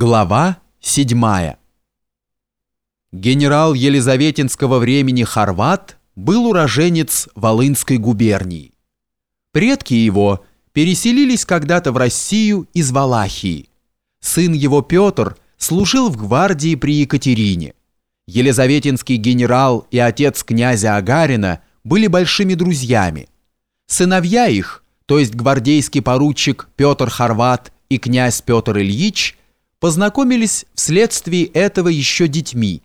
Глава 7 Генерал Елизаветинского времени Хорват был уроженец Волынской губернии. Предки его переселились когда-то в Россию из Валахии. Сын его Петр служил в гвардии при Екатерине. Елизаветинский генерал и отец князя Агарина были большими друзьями. Сыновья их, то есть гвардейский поручик Петр Хорват и князь Петр Ильич – познакомились вследствие этого еще детьми.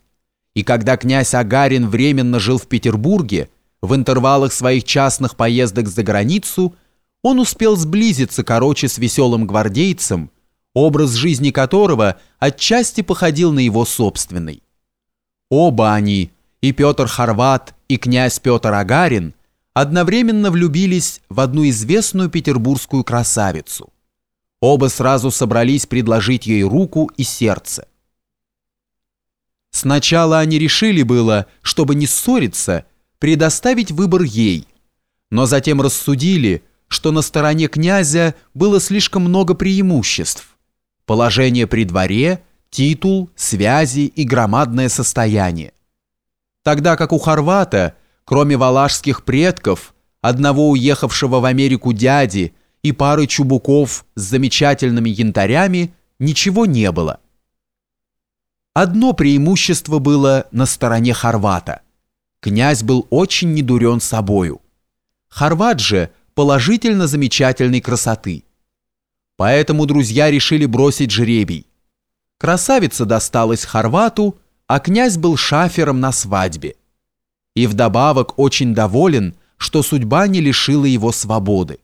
И когда князь Агарин временно жил в Петербурге, в интервалах своих частных поездок за границу, он успел сблизиться, короче, с веселым гвардейцем, образ жизни которого отчасти походил на его собственный. Оба они, и Петр Хорват, и князь Петр Агарин, одновременно влюбились в одну известную петербургскую красавицу. Оба сразу собрались предложить ей руку и сердце. Сначала они решили было, чтобы не ссориться, предоставить выбор ей, но затем рассудили, что на стороне князя было слишком много преимуществ. Положение при дворе, титул, связи и громадное состояние. Тогда как у Хорвата, кроме валашских предков, одного уехавшего в Америку дяди и пары чубуков с замечательными янтарями ничего не было. Одно преимущество было на стороне Хорвата. Князь был очень недурен собою. Хорват же положительно замечательной красоты. Поэтому друзья решили бросить жребий. Красавица досталась Хорвату, а князь был шафером на свадьбе. И вдобавок очень доволен, что судьба не лишила его свободы.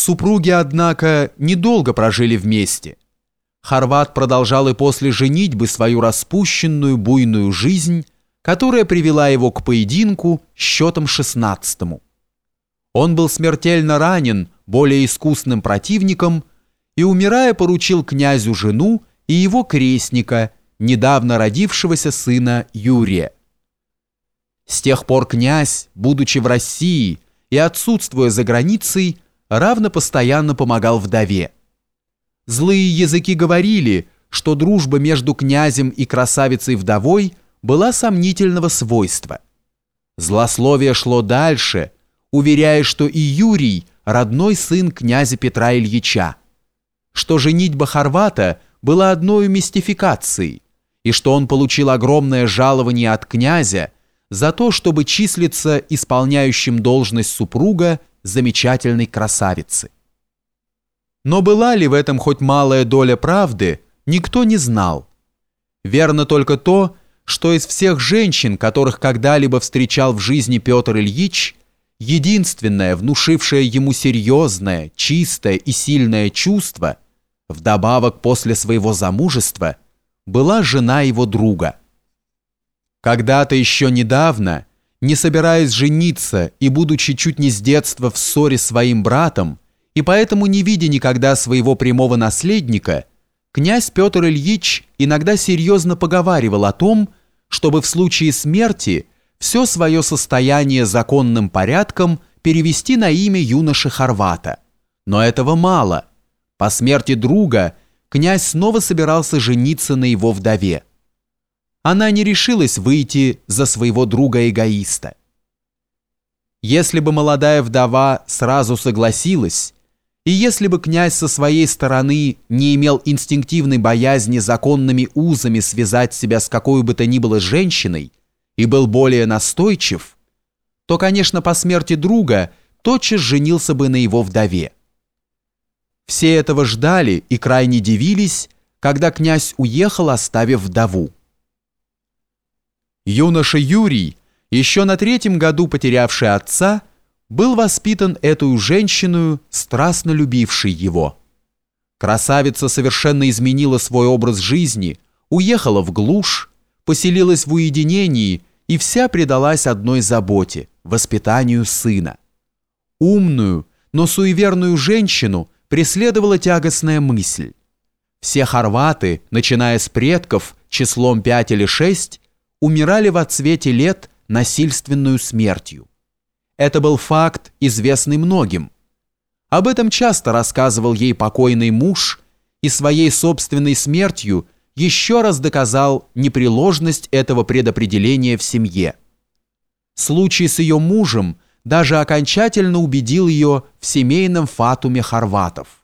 Супруги, однако, недолго прожили вместе. Хорват продолжал и после женитьбы свою распущенную буйную жизнь, которая привела его к поединку счетом шестнадцатому. Он был смертельно ранен более искусным противником и, умирая, поручил князю жену и его крестника, недавно родившегося сына Юрия. С тех пор князь, будучи в России и отсутствуя за границей, равно постоянно помогал вдове. Злые языки говорили, что дружба между князем и красавицей-вдовой была сомнительного свойства. Злословие шло дальше, уверяя, что и Юрий – родной сын князя Петра Ильича, что женитьба Хорвата была одной мистификацией, и что он получил огромное жалование от князя за то, чтобы числиться исполняющим должность супруга замечательной красавицы. Но была ли в этом хоть малая доля правды, никто не знал. Верно только то, что из всех женщин, которых когда-либо встречал в жизни Петр Ильич, единственное, внушившее ему серьезное, чистое и сильное чувство, вдобавок после своего замужества, была жена его друга. Когда-то еще недавно – не собираясь жениться и будучи чуть не с детства в ссоре с своим братом, и поэтому не видя никогда своего прямого наследника, князь Петр Ильич иногда серьезно поговаривал о том, чтобы в случае смерти все свое состояние законным порядком перевести на имя юноши Хорвата. Но этого мало. По смерти друга князь снова собирался жениться на его вдове она не решилась выйти за своего друга-эгоиста. Если бы молодая вдова сразу согласилась, и если бы князь со своей стороны не имел инстинктивной боязни законными узами связать себя с какой бы то ни было женщиной и был более настойчив, то, конечно, по смерти друга тотчас женился бы на его вдове. Все этого ждали и крайне дивились, когда князь уехал, оставив вдову. Юноша Юрий, еще на третьем году потерявший отца, был воспитан эту женщину, страстно любившей его. Красавица совершенно изменила свой образ жизни, уехала в глушь, поселилась в уединении и вся предалась одной заботе – воспитанию сына. Умную, но суеверную женщину преследовала тягостная мысль. Все хорваты, начиная с предков, числом пять или шесть, умирали в отсвете лет насильственную смертью. Это был факт, известный многим. Об этом часто рассказывал ей покойный муж, и своей собственной смертью еще раз доказал непреложность этого предопределения в семье. Случай с ее мужем даже окончательно убедил ее в семейном фатуме хорватов.